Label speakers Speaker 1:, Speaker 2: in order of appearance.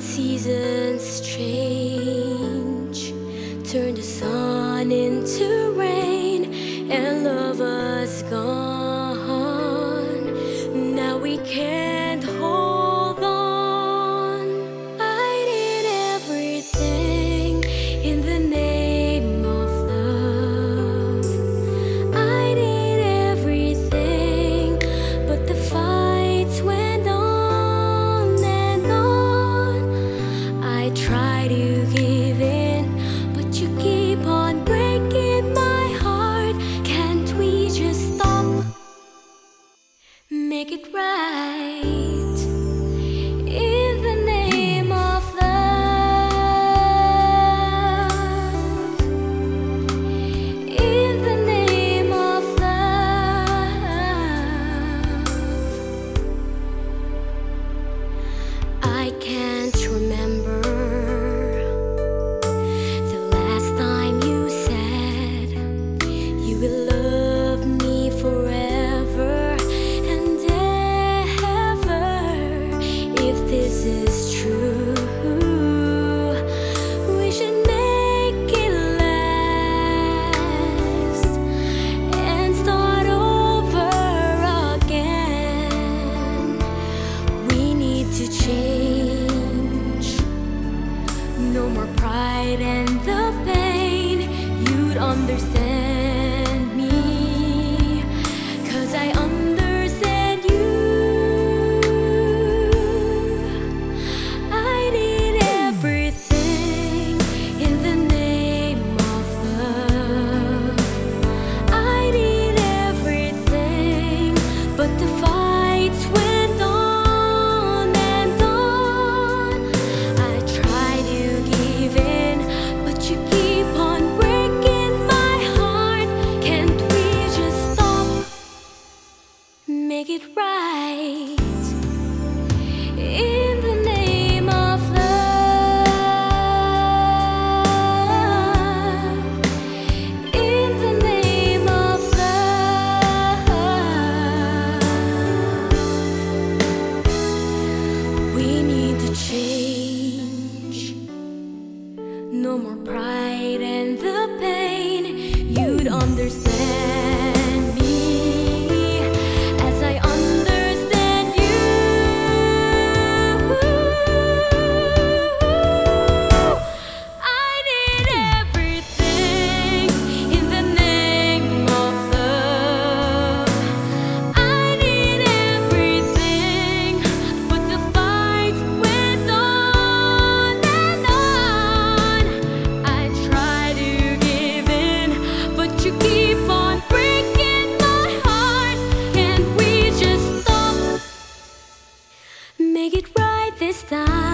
Speaker 1: Seasons change, turn the sun into rain, and love. to change. está.